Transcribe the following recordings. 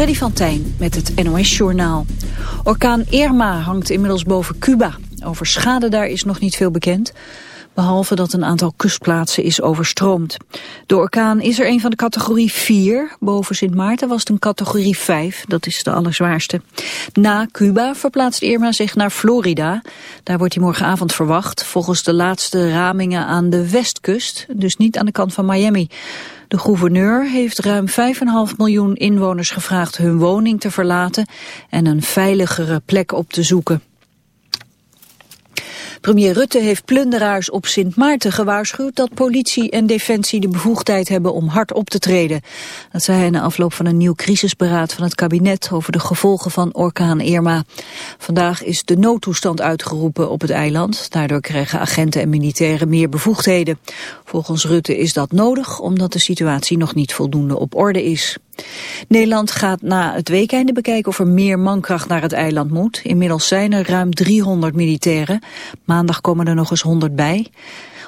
Freddy van Tijn met het NOS-journaal. Orkaan Irma hangt inmiddels boven Cuba. Over schade daar is nog niet veel bekend behalve dat een aantal kustplaatsen is overstroomd. De orkaan is er een van de categorie 4. Boven Sint Maarten was het een categorie 5, dat is de allerzwaarste. Na Cuba verplaatst Irma zich naar Florida. Daar wordt hij morgenavond verwacht, volgens de laatste ramingen aan de westkust, dus niet aan de kant van Miami. De gouverneur heeft ruim 5,5 miljoen inwoners gevraagd hun woning te verlaten en een veiligere plek op te zoeken. Premier Rutte heeft plunderaars op Sint Maarten gewaarschuwd dat politie en defensie de bevoegdheid hebben om hard op te treden. Dat zei hij na afloop van een nieuw crisisberaad van het kabinet over de gevolgen van orkaan Irma. Vandaag is de noodtoestand uitgeroepen op het eiland. Daardoor krijgen agenten en militairen meer bevoegdheden. Volgens Rutte is dat nodig omdat de situatie nog niet voldoende op orde is. Nederland gaat na het weekende bekijken of er meer mankracht naar het eiland moet. Inmiddels zijn er ruim 300 militairen. Maandag komen er nog eens 100 bij.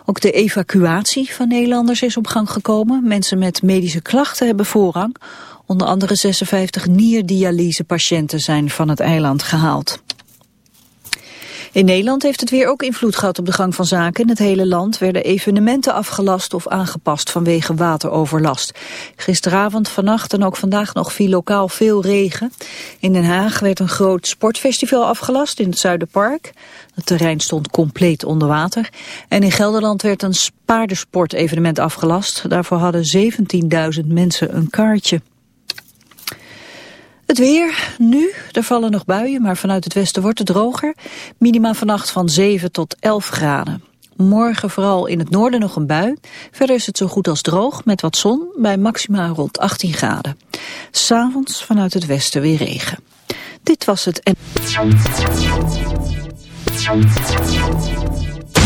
Ook de evacuatie van Nederlanders is op gang gekomen. Mensen met medische klachten hebben voorrang. Onder andere 56 nierdialysepatiënten zijn van het eiland gehaald. In Nederland heeft het weer ook invloed gehad op de gang van zaken. In het hele land werden evenementen afgelast of aangepast vanwege wateroverlast. Gisteravond, vannacht en ook vandaag nog viel lokaal veel regen. In Den Haag werd een groot sportfestival afgelast in het Zuiderpark. Het terrein stond compleet onder water. En in Gelderland werd een paardensportevenement afgelast. Daarvoor hadden 17.000 mensen een kaartje. Het weer, nu, er vallen nog buien, maar vanuit het westen wordt het droger. Minima vannacht van 7 tot 11 graden. Morgen vooral in het noorden nog een bui. Verder is het zo goed als droog met wat zon bij maxima rond 18 graden. S'avonds vanuit het westen weer regen. Dit was het.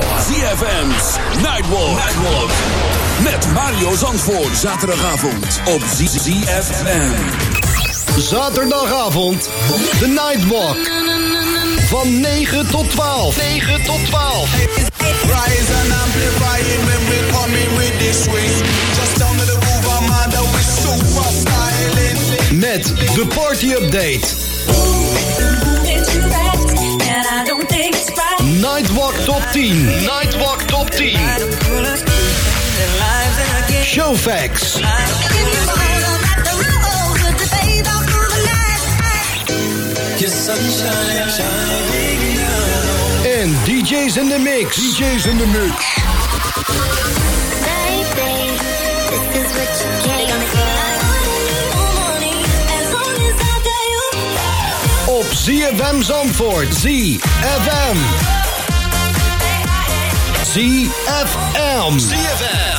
ZFM's Nightwalk. Nightwalk. Met Mario Zandvoort. Zaterdagavond op ZFM. Zaterdagavond. The Nightwalk. Van 9 tot 12. 9 tot 12. Rise and amplify it when we come in with this swing. Just down to the groove, I'm super styling. Met de party update. Nightwalk Top 10. Nightwalk Top 10. Show facts. En DJ's in the mix. DJ's in the mix. Op ZFM Zandvoort. ZFM. ZFM. ZFM.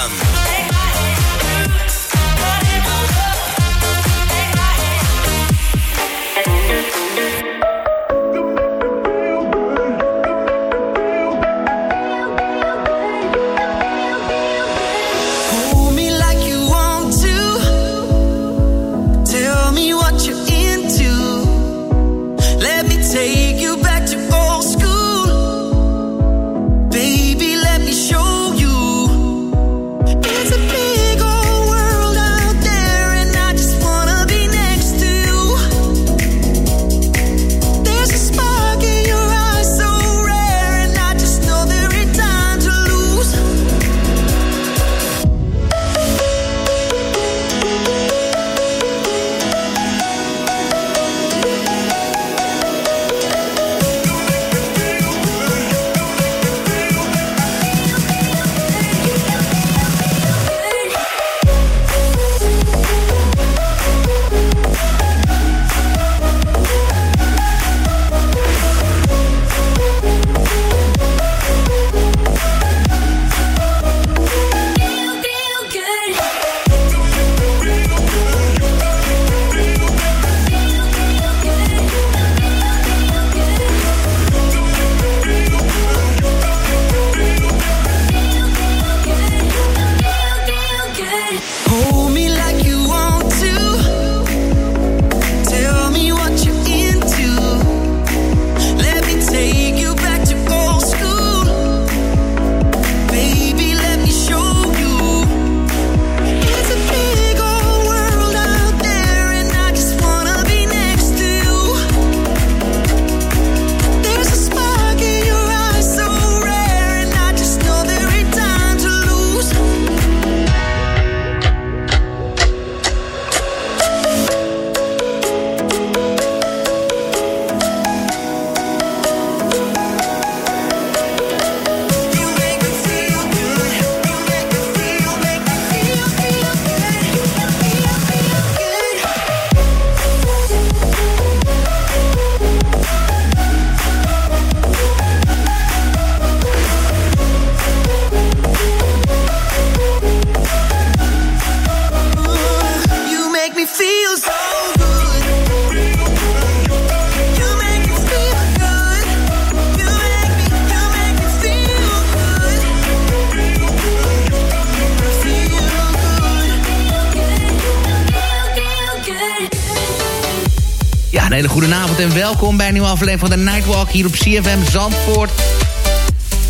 En welkom bij een nieuwe aflevering van de Nightwalk hier op CFM Zandvoort.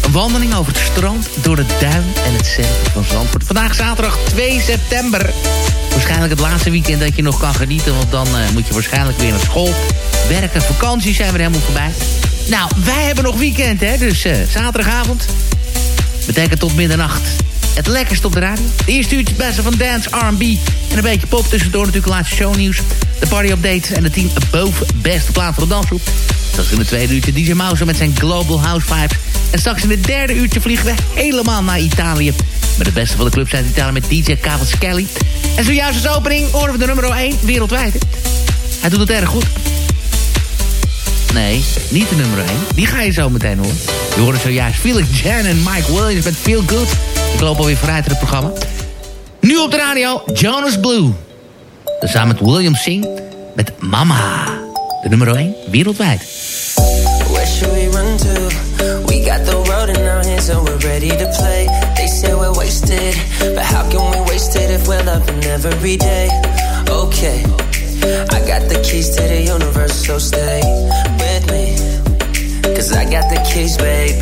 Een wandeling over het strand, door de duin en het centrum van Zandvoort. Vandaag zaterdag 2 september. Waarschijnlijk het laatste weekend dat je nog kan genieten... want dan uh, moet je waarschijnlijk weer naar school. Werken, vakantie zijn we er helemaal voorbij. Nou, wij hebben nog weekend, hè, dus uh, zaterdagavond. Betekent tot middernacht het lekkerste op de radio. De eerste uurtje het beste van dance, R&B en een beetje pop. Tussendoor natuurlijk laatste shownieuws. De party update en de team boven beste plaat van de dansgroep. Straks in de tweede uurtje DJ Mouse met zijn Global House Vibes. En straks in het derde uurtje vliegen we helemaal naar Italië. Met de beste van de clubs uit Italië met DJ Kelly. En zojuist als opening horen we de nummer 1 wereldwijd. Hij doet het erg goed. Nee, niet de nummer 1. Die ga je zo meteen horen. Je hoort zojuist Felix Jan en Mike Williams met Feel Good. Ik loop alweer vooruit in het programma. Nu op de radio, Jonas Blue. Samen met William Singh met Mama. De nummer 1 wereldwijd. Where should we run to? We got the road in our hands and we're ready to play. They say we're wasted, but how can we waste it if we're loving every day? Okay, I got the keys to the universe, so stay with me. Cause I got the keys, babe.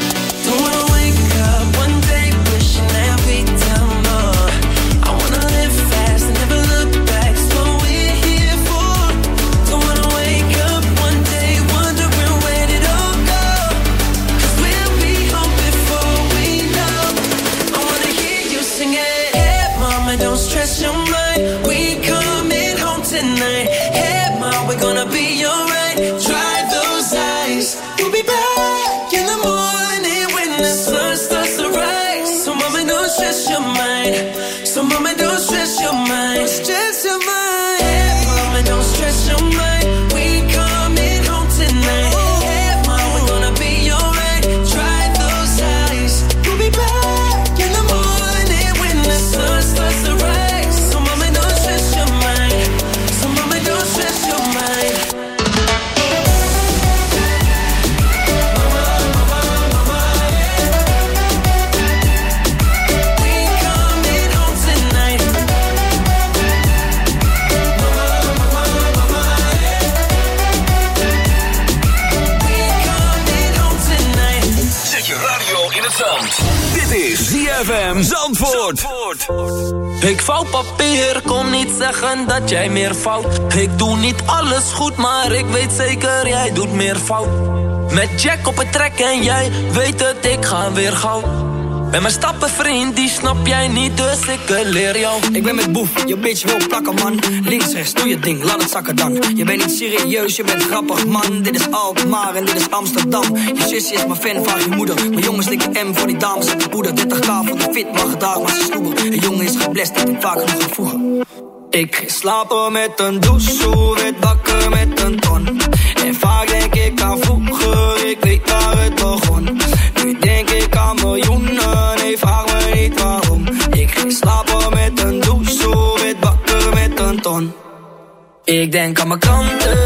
Ik vouw papier, kom niet zeggen dat jij meer fout. Ik doe niet alles goed, maar ik weet zeker jij doet meer fout. Met Jack op het trek en jij weet het, ik ga weer gauw. Ben mijn stappen vriend, die snap jij niet, dus ik leer jou. Ik ben met boef, je bitch wil plakken man. Links, rechts, doe je ding, laat het zakken dan. Je bent niet serieus, je bent grappig man. Dit is Alkmaar en dit is Amsterdam. Je zusje is mijn fan, vraag je moeder. Mijn jongens slikken M voor die dames uit de poeder. 30k voor de fit, mag gedaag, maar ze snoeber. Een jongen is geblest, dat ik vaak genoeg gevoegen. Ik slapen met een douche, wit wakker met een ton. En vaak denk ik aan vroeger, ik weet waar het begon. Ik denk aan mijn kanten,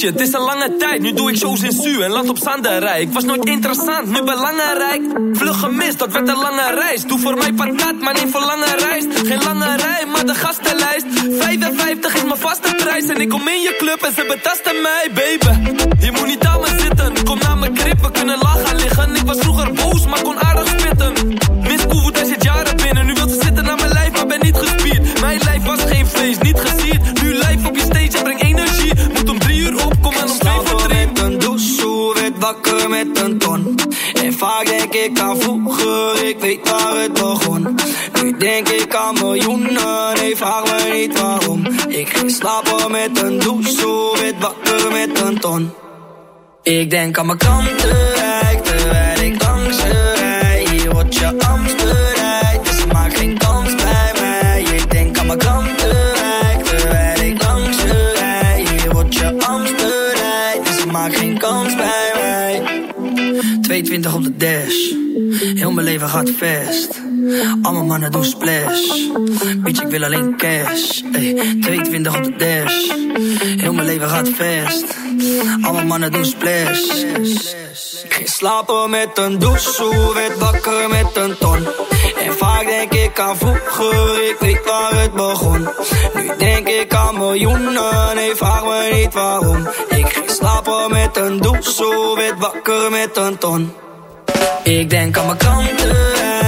gaat het is een lange tijd. Nu doe ik shows in Su en land op Zanderij. Ik was nooit interessant, nu belangrijk. Vlug gemist, dat werd een lange reis. Doe voor mij patat, maar niet voor lange reis. Geen lange rij, maar de gastenlijst. 55 is mijn vaste prijs. En ik kom in je club en ze betasten mij, baby. Je moet niet aan me zitten, kom naar mijn krip, kunnen lachen liggen. Ik was vroeger boos, maar kon aardig spitten. Miss Koevoet, zit jaren binnen. Nu wil ze zitten naar mijn lijf, maar ben niet gespierd. Mijn lijf was geen feest, niet gesierd. Wakker met een ton. En vaak denk ik aan vroeger, ik weet waar het begon. Nu denk ik aan miljoenen, nee vraag me niet waarom. Ik ging slapen met een douche, werd wakker met een ton. Ik denk aan mijn krantenrijk, terwijl ik langs je rij. Hier wordt je 22 op de dash, heel mijn leven gaat vast. Allemaal mannen doen splash, bitch ik wil alleen cash. Ey, 22 op de dash, heel mijn leven gaat vast. Allemaal mannen doen splash. Ik ging slapen met een douche, werd wakker met een ton. En vaak denk ik aan vroeger, ik weet waar het begon. Nu denk ik aan miljoenen, nee vraag me niet waarom. Ik ging slapen met een douche, werd wakker met een ton. Ik denk aan mijn krantenrijk,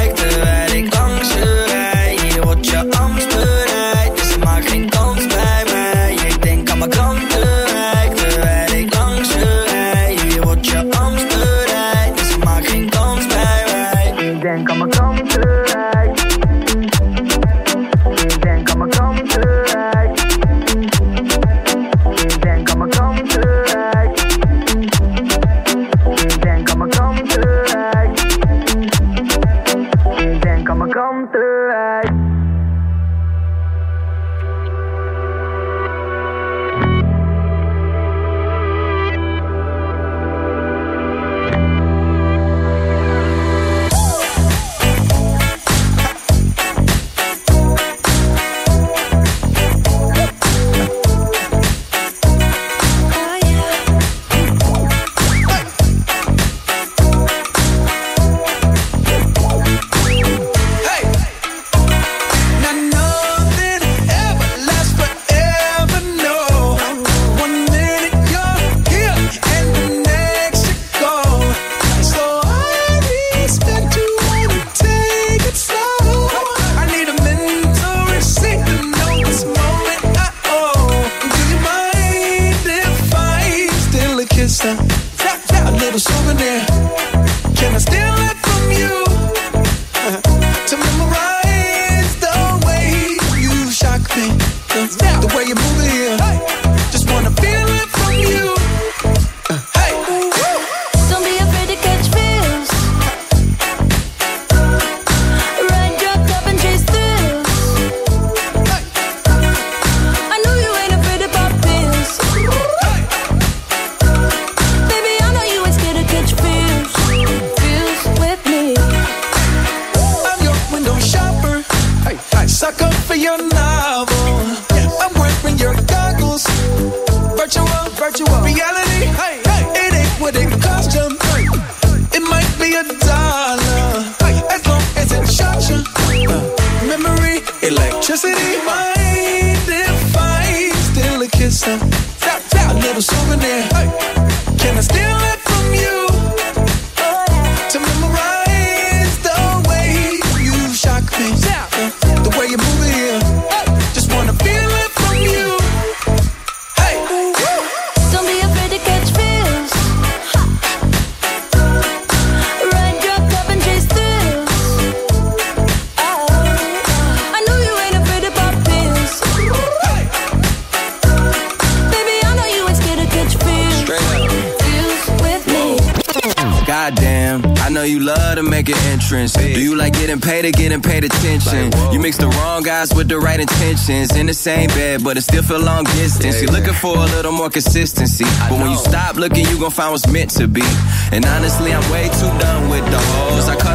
the same bed, but it still feel long distance. You're looking for a little more consistency, but when you stop looking, you gon' find what's meant to be. And honestly, I'm way too done with the hoes. I cut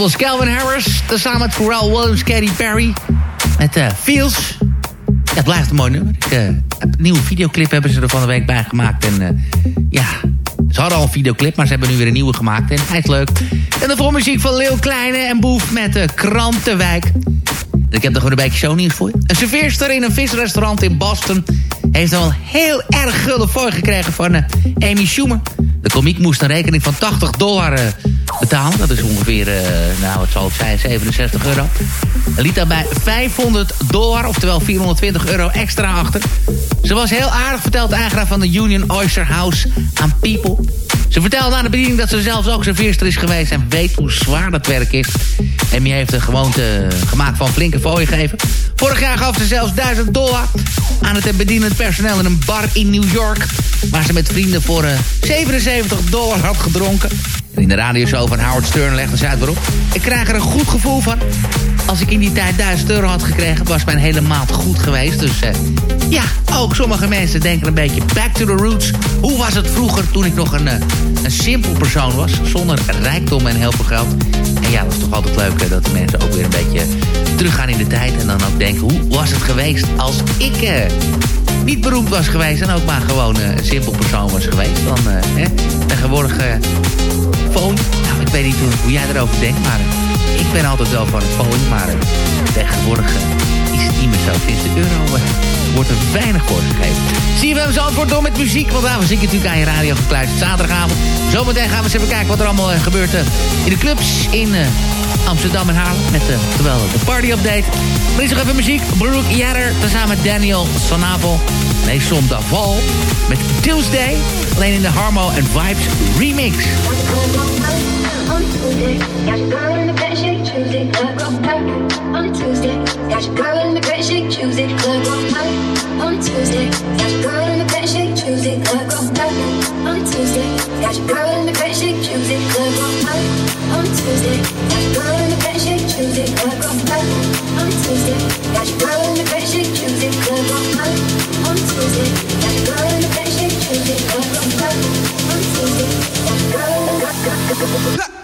was Calvin Harris. Tezamen met Pharrell Williams, Katy Perry. Met eh Feels. Ja, het blijft een mooi nummer. Eh, een nieuwe videoclip hebben ze er van de week bij gemaakt. En eh, ja, ze hadden al een videoclip, maar ze hebben nu weer een nieuwe gemaakt. En hij is leuk. En de voormuziek van Leeuw Kleine en Boef met de Krantenwijk. Ik heb gewoon een beetje shownieuws voor je. Een serveerster in een visrestaurant in Boston... heeft al heel erg gulden voor gekregen van Amy Schumer. De komiek moest een rekening van 80 dollar betalen. Dat is ongeveer, eh, nou het zal het zijn, 67 euro. En liet daarbij 500 dollar, oftewel 420 euro extra achter. Ze was heel aardig, vertelt de eigenaar van de Union Oyster House aan People. Ze vertelde aan de bediening dat ze zelfs ook serveerster is geweest... en weet hoe zwaar dat werk is. Amy heeft een gewoonte gemaakt van flinke fooien geven. Vorig jaar gaf ze zelfs 1000 dollar aan het bedienend personeel in een bar in New York... waar ze met vrienden voor eh, 77 dollar had gedronken. En in de radioshow van Howard Stern legde ze uit waarom. Ik krijg er een goed gevoel van. Als ik in die tijd 1000 euro had gekregen, was mijn hele maand goed geweest. Dus eh, ja, ook sommige mensen denken een beetje back to the roots. Hoe was het vroeger toen ik nog een, eh, een simpel persoon was? Zonder rijkdom en heel veel geld. En ja, dat is toch altijd leuk eh, dat de mensen ook weer een beetje teruggaan in de tijd. En dan ook denken, hoe was het geweest als ik... eh, niet beroemd was geweest en ook maar gewoon eh, een simpel persoon was geweest. Dan eh, hè, tegenwoordig phone. Nou, ik weet niet hoe, jij erover denkt, maar ik ben altijd wel van het phone. Maar tegenwoordig is het niet meer zo. Sinds de euro wordt er weinig voor gegeven. Zie je wel zo antwoord door met muziek, want daarom zit ik natuurlijk aan je radio gekluisterd. Zaterdagavond. Zometeen gaan we eens even kijken wat er allemaal gebeurt in de clubs in... eh, Amsterdam en Haarlem met de, terwijl de party update. Maar is nog even muziek. Brooke Jadder tezamen met Daniel Sanavo. Nee, Som Daval met Tuesday. Alleen in de Harmo and Vibes remix. Got your girl in the bed, shake Tuesday, club go back. On Tuesday, got your girl in the bed, shake Tuesday, club go back. On Tuesday, got your girl in the bed, shake Tuesday, club go back. On Tuesday, got your girl in the bed, shake Tuesday, club go back. On Tuesday, got your girl in the bed, shake Tuesday, club go back. On Tuesday, got your girl in the bed, shake Tuesday, club go back. On Tuesday, got your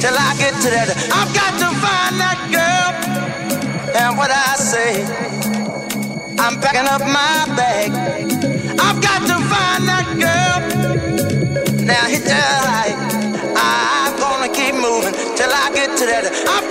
till I get to that. I've got to find that girl. And what I say, I'm packing up my bag. I've got to find that girl. Now hit the high. I'm gonna keep moving till I get to that. I've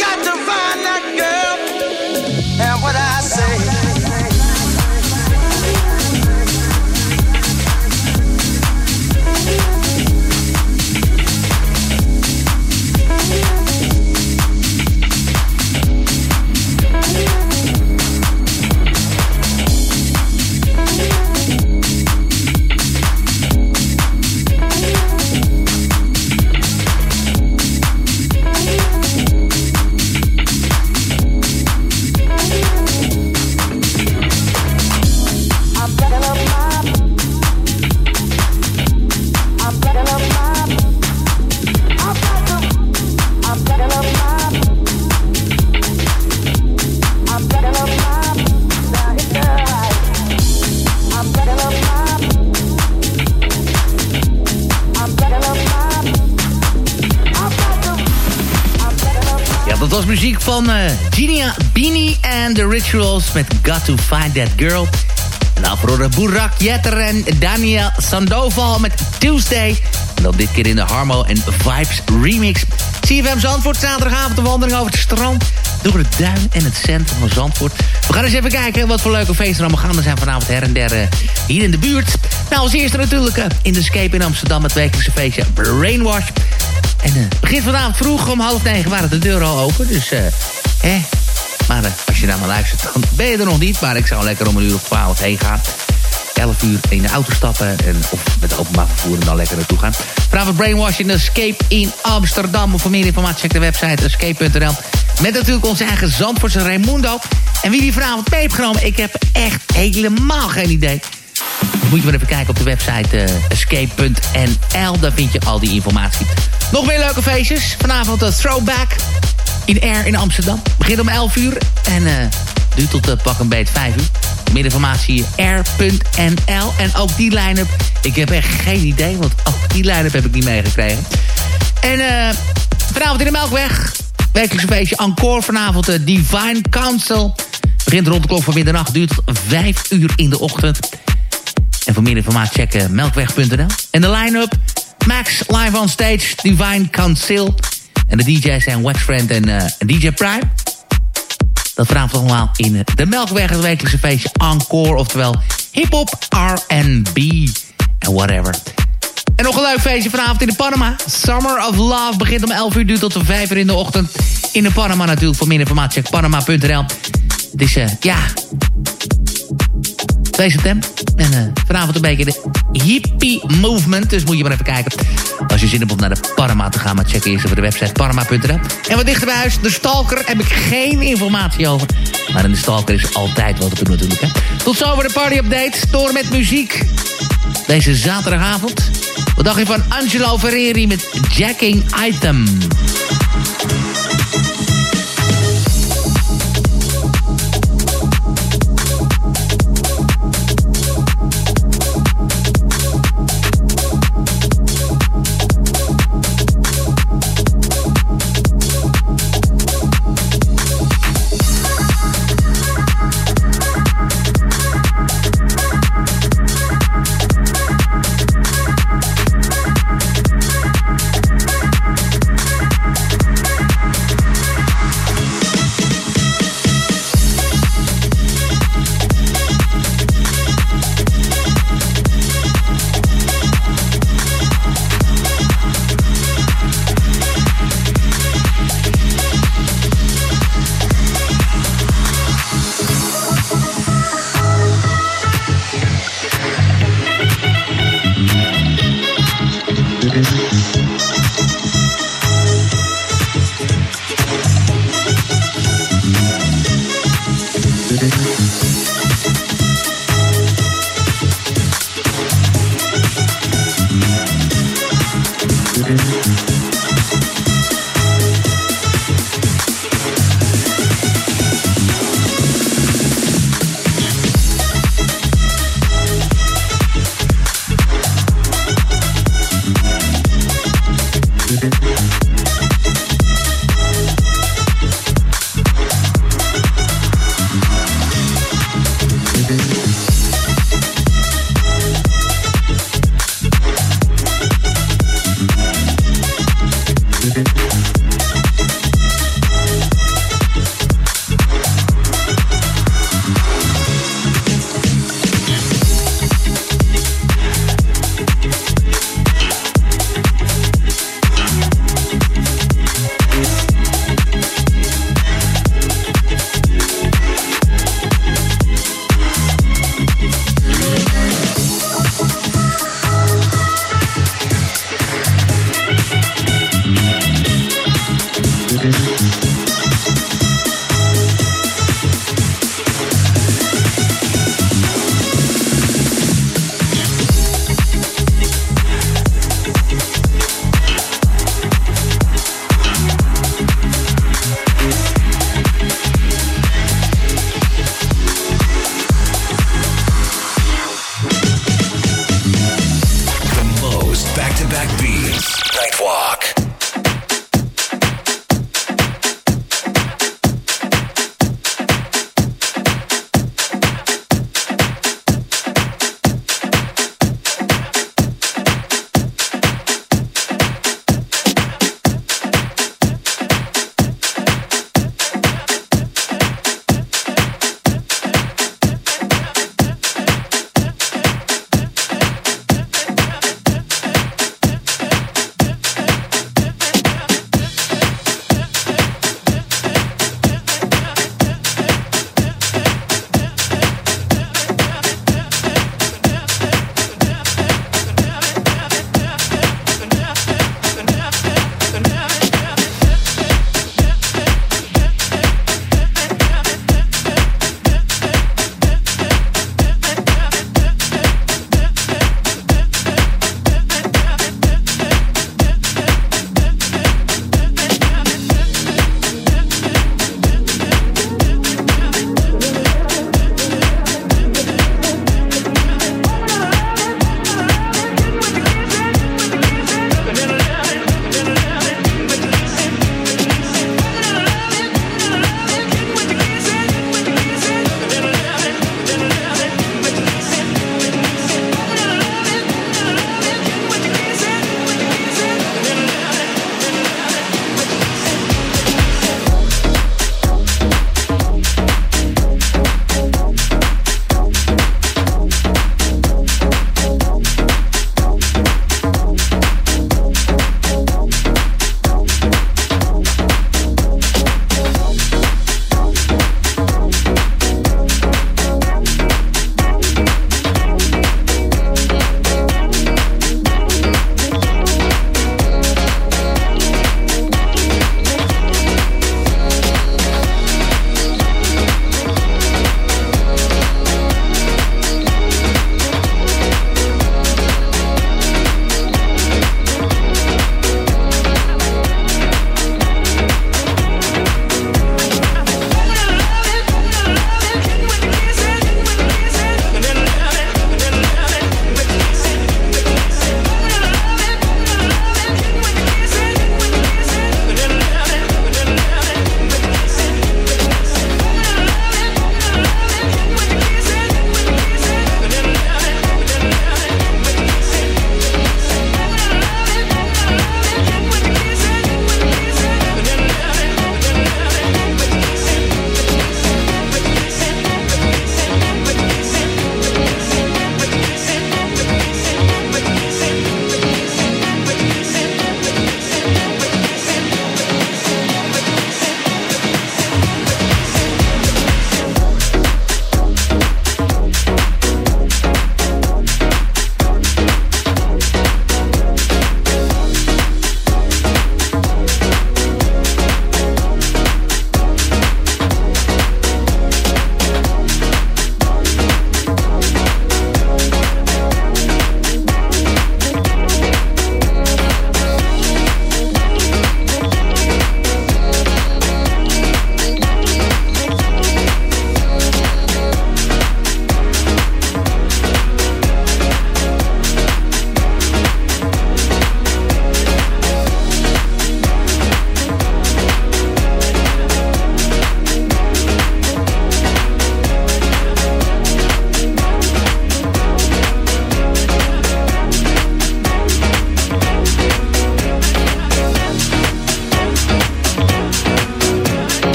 van uh, Genia Beanie and The Rituals met Got To Find That Girl. En dan voor Burak Jetter en Daniel Sandoval met Tuesday. En dan dit keer in de Harmo en Vibes remix. CFM Zandvoort, zaterdagavond de wandeling over het strand... door het duin en het centrum van Zandvoort. We gaan eens even kijken wat voor leuke feesten er allemaal gaande zijn... vanavond her en der uh, hier in de buurt. Nou, als eerste natuurlijk uh, in de Escape in Amsterdam... het wekelijkse feestje Brainwash... En uh, begin vroeg om half negen waren de deuren al open. Dus, eh, hè. Maar uh, als je naar me luistert, dan ben je er nog niet. Maar ik zou lekker om een uur of twaalf heen gaan. 11 uur in de auto stappen. En, of met openbaar vervoer en dan lekker naartoe gaan. Vanavond Brainwashing Escape in Amsterdam. Voor meer informatie check de website escape.nl. Met natuurlijk onze eigen Zandvoortse Raimundo. En wie die vanavond mee heeft genomen, ik heb echt helemaal geen idee. Moet je maar even kijken op de website uh, escape.nl. Daar vind je al die informatie. Nog meer leuke feestjes. Vanavond de Throwback in Air in Amsterdam. Begint om 11 uur en uh, duurt tot uh, pak een beet 5 uur. Meer informatie air.nl. En ook die line-up, ik heb echt geen idee, want ook die line-up heb ik niet meegekregen. En vanavond in de Melkweg, wekelijkse feestje Encore. Vanavond de Divine Council. Begint rond de klok van middernacht, duurt tot 5 uur in de ochtend. En voor meer informatie check melkweg.nl. En de line-up, Max live on stage, Divine Council. En de DJ's zijn Waxfriend en uh, DJ Prime. Dat vanavond allemaal in de Melkweg, het wekelijkse feestje Encore. Oftewel hip-hop, R&B en whatever. En nog een leuk feestje vanavond in de Panama. Summer of Love begint om 11 uur, duurt tot 5 uur in de ochtend. In de Panama natuurlijk. Voor meer informatie check panama.nl. Het is, uh, ja... 2 september. En uh, vanavond een beetje de hippie movement. Dus moet je maar even kijken. Als je zin hebt om naar de Parma te gaan, maar check eerst even de website parma.nl. En wat dichter bij huis, de Stalker, heb ik geen informatie over. Maar in de Stalker is altijd wat te doen natuurlijk. Hè. Tot zover de party update. Door met muziek. Deze zaterdagavond. Wat dacht je van Angelo Ferreri met Jacking Item?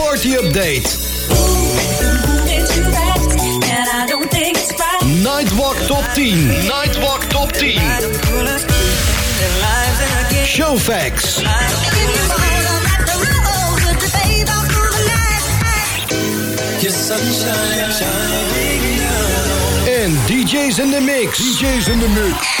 Party update. Nightwalk top 10. Nightwalk top 10. Showfax. En DJ's in the mix. DJ's in the mix.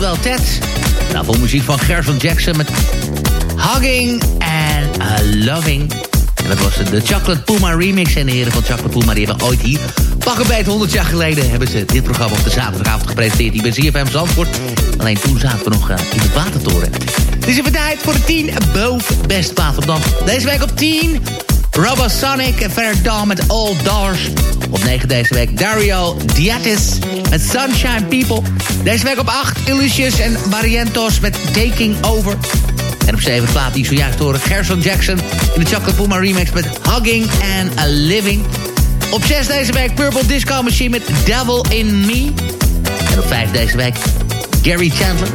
Oftewel TED. Nou, voor muziek van Gerson Jackson met Hugging and Loving. En dat was de Chocolate Puma remix. En de heren van Chocolate Puma die hebben ooit hier... pakken bij het 100 jaar geleden... hebben ze dit programma op de zaterdagavond gepresenteerd... hier bij ZFM Zandvoort. Alleen toen zaten we nog uh, in de watertoren. Het is even tijd voor de 10 boven best dan. Deze week op 10... Robosonic en verder dan met All Dollars. Op 9 deze week Dario Diatis met Sunshine People. Deze week op 8 Illusius en Barrientos met Taking Over. En op 7 plaat die zojuist horen Gerson Jackson in de Chocolate Puma remix met Hugging and a Living. Op 6 deze week Purple Disco Machine met Devil in Me. En op 5 deze week Gary Chandler.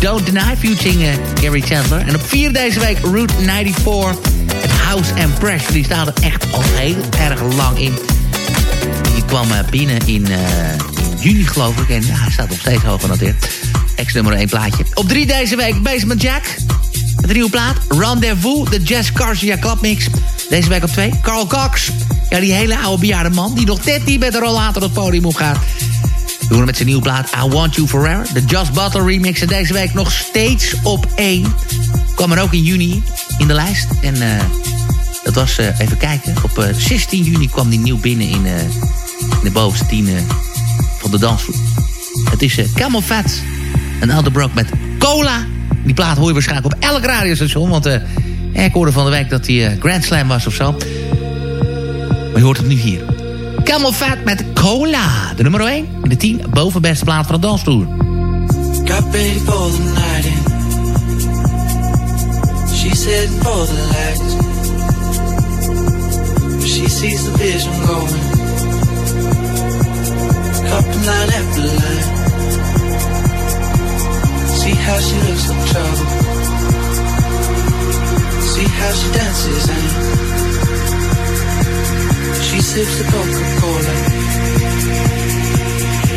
Don't Deny featuring uh, Gary Chandler. En op 4 deze week Route 94 het House and Pressure. Die staat er echt al heel erg lang in. Die kwam uh, binnen in, in, juni geloof ik. En ja, staat nog steeds hoog genoteerd. Ex-nummer 1 plaatje. Op 3 deze week Basement Jack. Met een nieuwe plaat. Rendezvous, de Jazz Garcia Club Mix. Deze week op 2. Carl Cox. Ja, die hele oude bejaarde man. Die nog net niet met de rollator het podium op gaat. We horen met zijn nieuwe plaat I Want You Forever. De Just Butler remix. En deze week nog steeds op 1. Kwam er ook in juni in de lijst. En uh, dat was, uh, even kijken, op uh, eh, 16 juni kwam die nieuw binnen in, de bovenste 10 van de dansvloer. Het is Camel Fat en Elderbrook met Cola. Die plaat hoor je waarschijnlijk op elk radiostation, want ik hoorde van de week dat die Grand Slam was of zo. Maar je hoort het nu hier. Camel Fat met Cola. De nummer 1 in de 10 bovenbeste plaat van de dansvloer. Got in. She's heading for the lights. She sees the vision going. Couple line after line. See how she looks like trouble. See how she dances and she sips the Coca-Cola.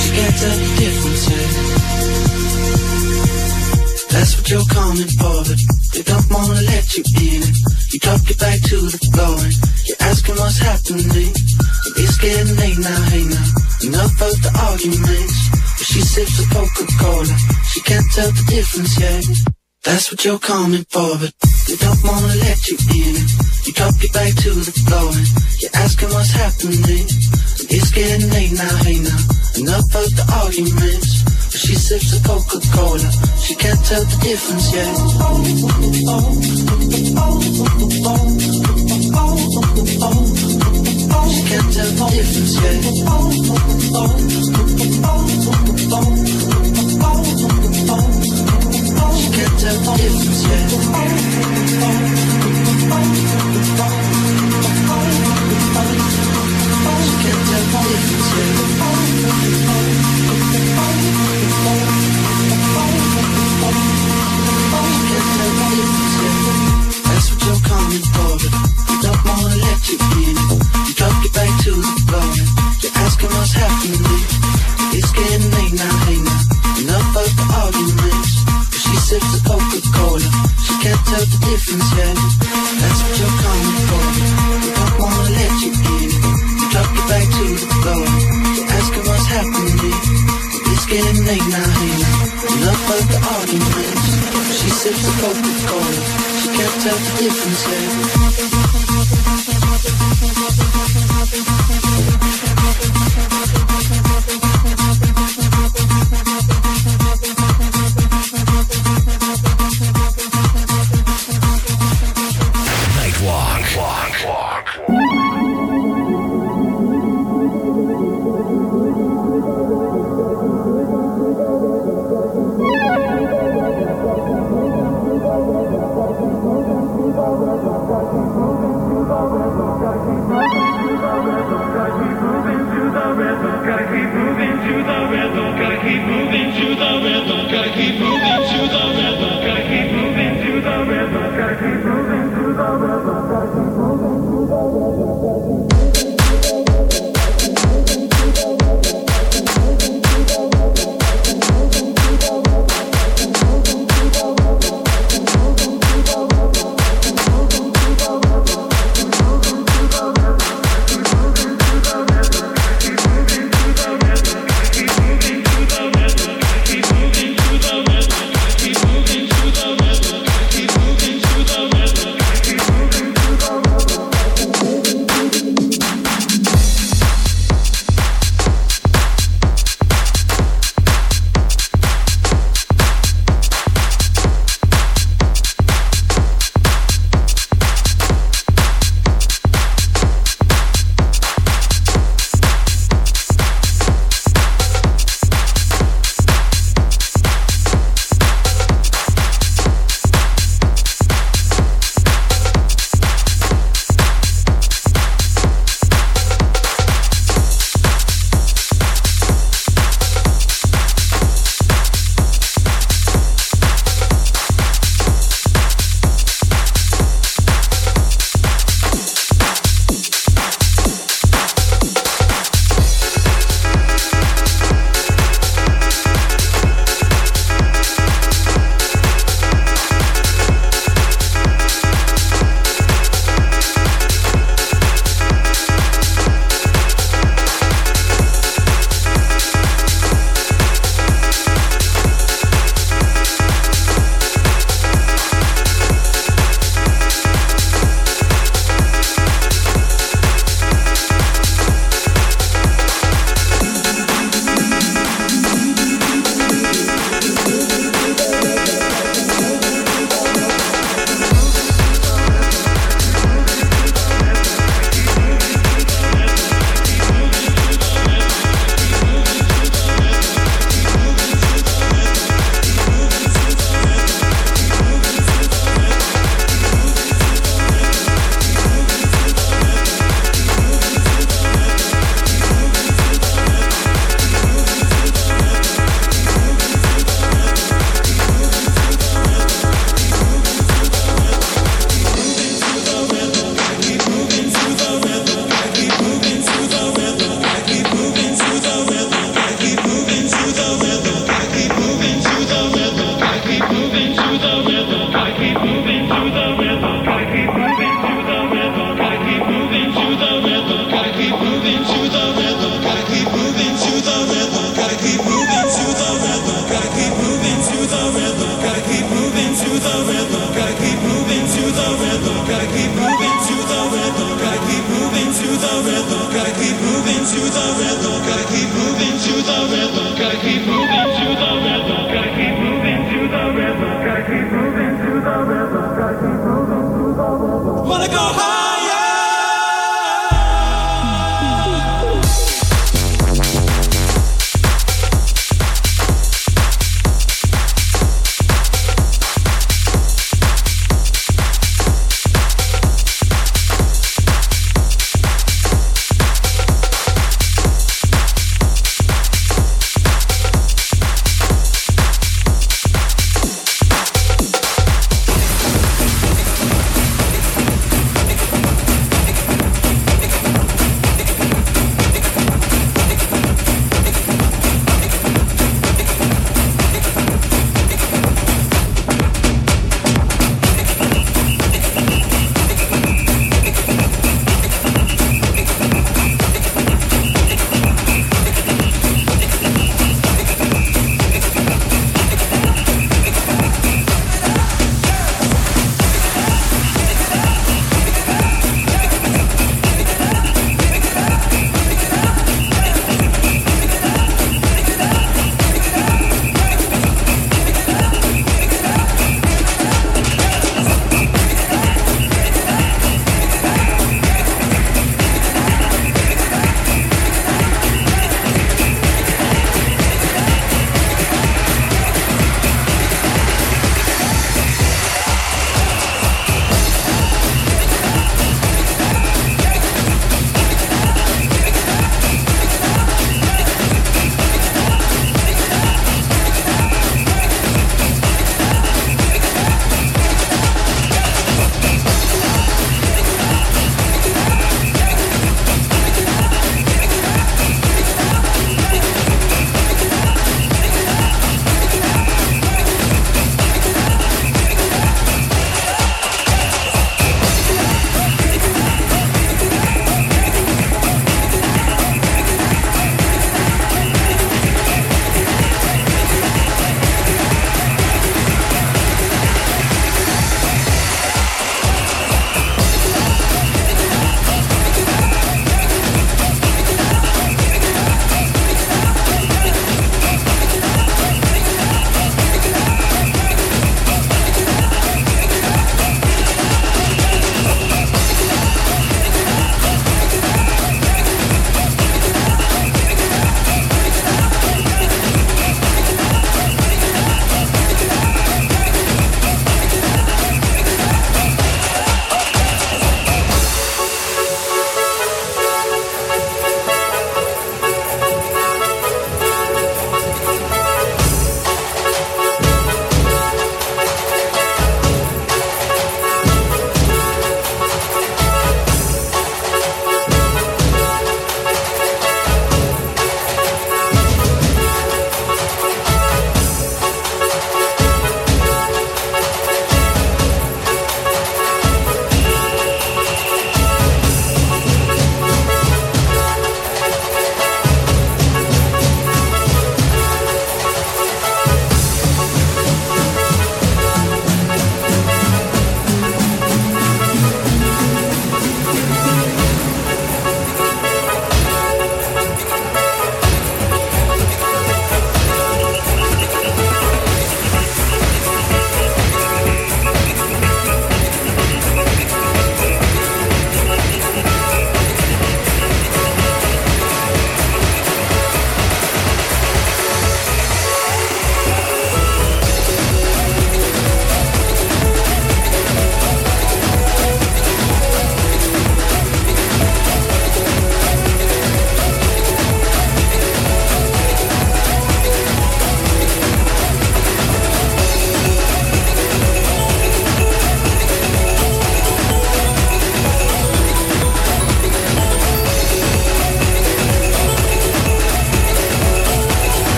She can't tell the difference. That's what you're coming for, but they don't wanna let you in. You drop your back to the floor and you're asking what's happening. It's getting late now, hey now. Enough of the arguments. But she sips the Coca-Cola. She can't tell the difference yet. That's what you're coming for, but they don't wanna let you in. You drop your back to the floor and you're asking what's happening. It's getting late now, hey now. Enough of the arguments. She sips the Coca-Cola. She can't tell the difference yet. She can't tell the difference yet. She can't tell the difference yet. She can't tell the difference yet. Coming don't wanna let you in. You drop your back to the floor, you're asking what's happening. It's getting late now, now. Enough the arguments. She sips the Coca-Cola, she can't tell the difference yet. That's what you're coming for, don't wanna let you in. You drop back to the floor, you're asking what's happening. It's getting late now, now. Enough of the arguments. She sips the Coca-Cola. Can't tell the difference.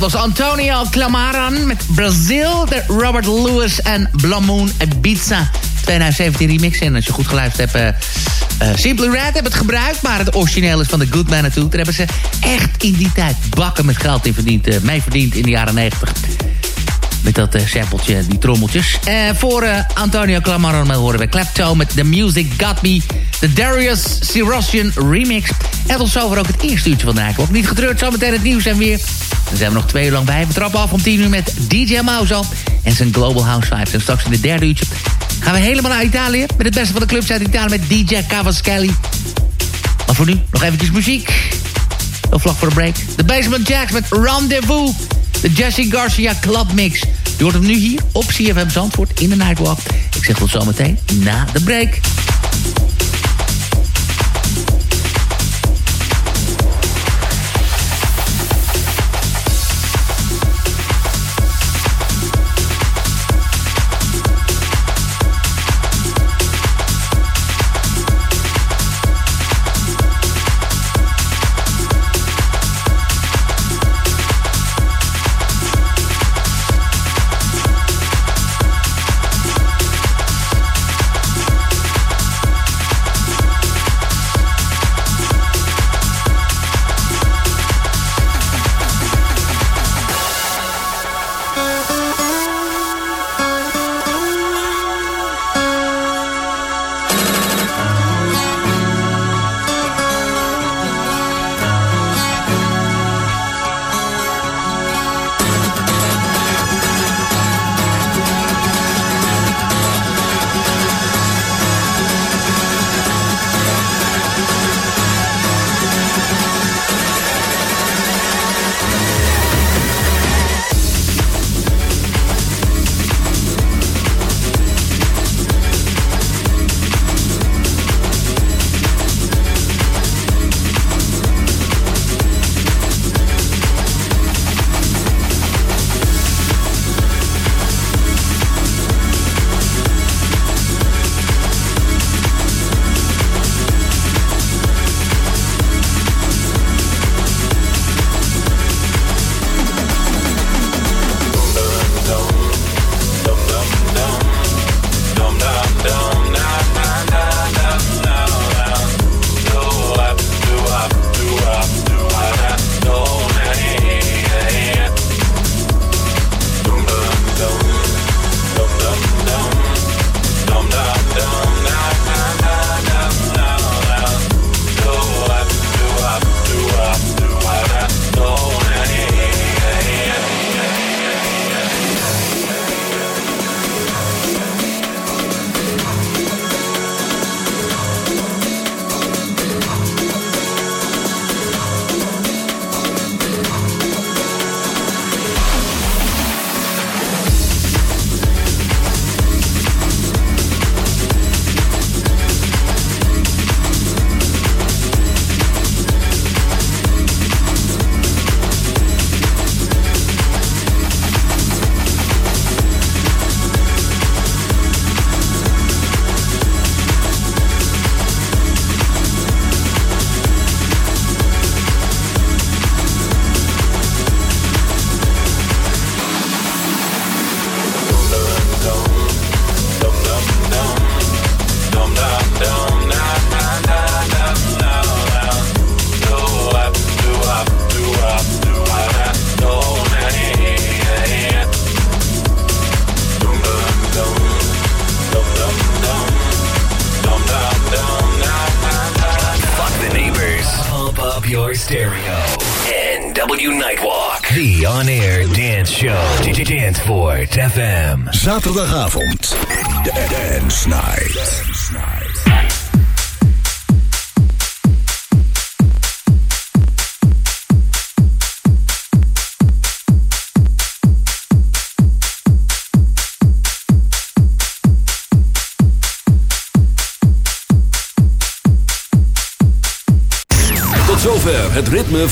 Dat was Antonio Clamaran met Brazil, de Robert Lewis en Blamoon Ibiza 2017 remix. En als je goed geluisterd hebt, uh, Simply Red hebben het gebruikt, maar het origineel is van The Good Man natuurlijk. Daar hebben ze echt in die tijd bakken met geld in verdiend, uh, mee verdiend in de jaren 90. Met dat uh, sampletje, die trommeltjes. Voor Antonio Clamaran horen we Clapto met The Music Got Me. De Darius Syrossian remix. En tot zover ook het eerste uurtje van de Ook niet getreurd, zometeen het nieuws en weer. Dan zijn we nog twee uur lang bij. We trappen af om 10 uur met DJ Mauzo en zijn Global House Vibes. En straks in het derde uurtje gaan we helemaal naar Italië... met het beste van de clubs uit Italië met DJ Cavaschelli. Maar voor nu nog eventjes muziek. Nog vlak voor de break. The Basement Jacks met Rendezvous. De Jesse Garcia Club Mix. Je hoort nu hier op CFM Zandvoort in de Nightwalk. Ik zeg tot zometeen na de break.